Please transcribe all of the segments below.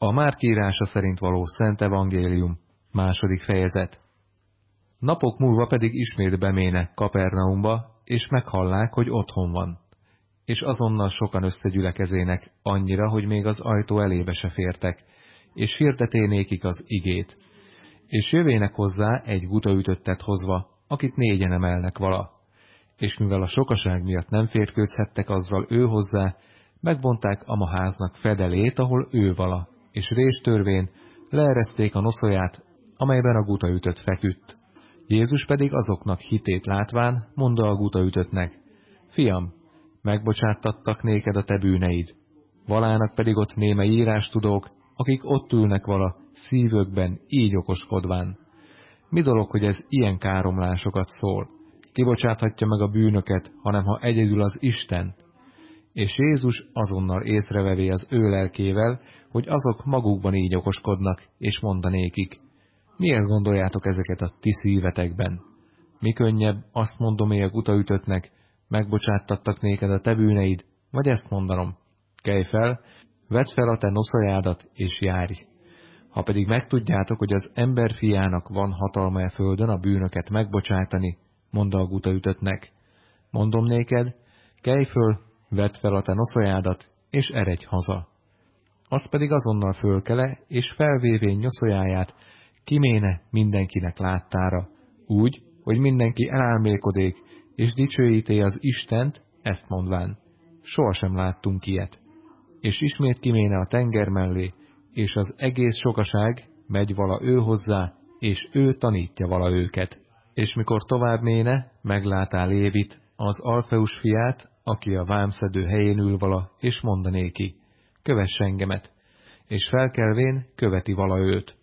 A Márk írása szerint való Szent Evangélium, második fejezet. Napok múlva pedig ismét bemének Kapernaumba, és meghallák, hogy otthon van. És azonnal sokan összegyülekezének, annyira, hogy még az ajtó elébe se fértek, és hirdeténékik az igét. És jövének hozzá egy gutaütöttet hozva, akit négyen emelnek vala. És mivel a sokaság miatt nem férkőzhettek azzal ő hozzá, megbonták a háznak fedelét, ahol ő vala, és réstörvén leereszték a noszoját, amelyben a guta ütött feküdt. Jézus pedig azoknak hitét látván mondta a guta ütöttnek, Fiam, megbocsáttattak néked a te bűneid. Valának pedig ott néme írás tudók, akik ott ülnek vala szívökben, így okoskodván. Mi dolog, hogy ez ilyen káromlásokat szól? Kibocsáthatja meg a bűnöket, hanem ha egyedül az Isten, és Jézus azonnal észrevevé az ő lelkével, hogy azok magukban így okoskodnak, és mondanékik, miért gondoljátok ezeket a ti szívetekben? Mi könnyebb, azt mondom a utaütöttnek, megbocsáttattak néked a te bűneid, vagy ezt mondanom, kelj fel, vedd fel a te noszajádat, és járj. Ha pedig megtudjátok, hogy az ember fiának van hatalma e földön a bűnöket megbocsátani, mondta a gutaütöttnek, mondom néked, kelj föl, vedd fel a te noszolyádat, és eredj haza. Az pedig azonnal fölkele, és felvévén nyoszójáját kiméne mindenkinek láttára, úgy, hogy mindenki elálmélkodék, és dicsőíté az Istent, ezt mondván. Sohasem láttunk ilyet. És ismét kiméne a tenger mellé, és az egész sokaság megy vala ő hozzá, és ő tanítja vala őket. És mikor tovább méne, meglátá Lévit, az Alfeus fiát, aki a vámszedő helyén ül vala, és mondanéki, kövess engemet, és felkelvén követi vala őt.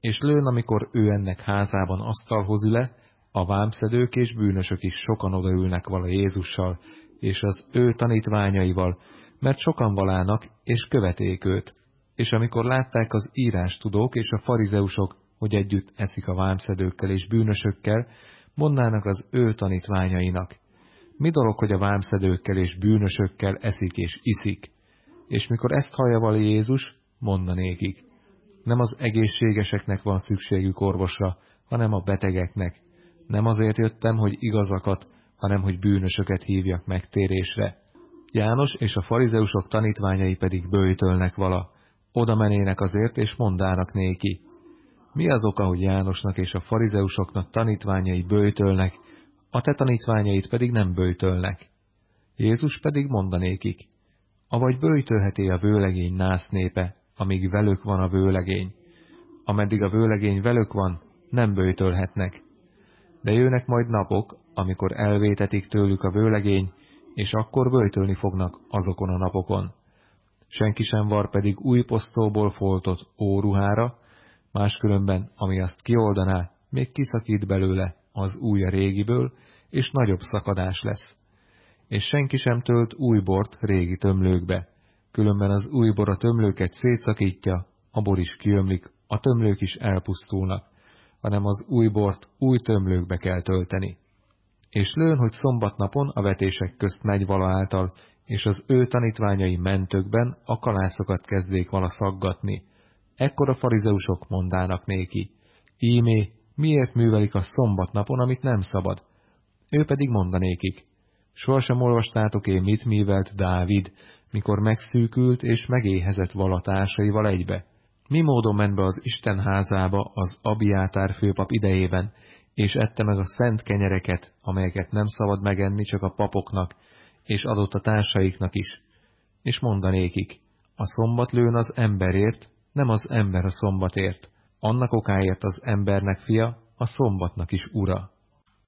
És lőn, amikor ő ennek házában asztalhoz üle, a vámszedők és bűnösök is sokan odaülnek vala Jézussal, és az ő tanítványaival, mert sokan valának, és követék őt. És amikor látták az írás tudók és a farizeusok, hogy együtt eszik a vámszedőkkel és bűnösökkel, mondának az ő tanítványainak, mi dolog, hogy a vámszedőkkel és bűnösökkel eszik és iszik? És mikor ezt hallja vali Jézus, mondanékik. Nem az egészségeseknek van szükségük orvosra, hanem a betegeknek. Nem azért jöttem, hogy igazakat, hanem hogy bűnösöket hívjak megtérésre. János és a farizeusok tanítványai pedig bőjtölnek vala. Oda menének azért, és mondának néki. Mi az oka, hogy Jánosnak és a farizeusoknak tanítványai bőjtölnek, a te tanítványait pedig nem bőjtölnek. Jézus pedig mondanékik, avagy bőjtölheti a vőlegény nász népe, amíg velük van a vőlegény. Ameddig a vőlegény velük van, nem bőjtölhetnek. De jönnek majd napok, amikor elvétetik tőlük a vőlegény, és akkor bőjtölni fognak azokon a napokon. Senki sem var pedig új posztóból foltott óruhára, máskülönben, ami azt kioldaná, még kiszakít belőle, az új a régiből, és nagyobb szakadás lesz. És senki sem tölt új bort régi tömlőkbe, különben az új bor a tömlőket szétszakítja, a bor is kiömlik, a tömlők is elpusztulnak, hanem az új bort új tömlőkbe kell tölteni. És lőn, hogy szombatnapon a vetések közt megy vala által, és az ő tanítványai mentökben a kalászokat kezdék vala szaggatni. Ekkor a farizeusok mondának néki, ímé, miért művelik a szombatnapon, amit nem szabad? Ő pedig mondanékik, sohasem olvastátok én mit művelt Dávid, mikor megszűkült és megéhezett valatársaival egybe. Mi módon ment be az Isten házába az Abiátár főpap idejében, és ette meg a szent kenyereket, amelyeket nem szabad megenni csak a papoknak, és adott a társaiknak is. És mondanékik, a szombat lőn az emberért, nem az ember a szombatért annak okáért az embernek fia, a szombatnak is ura.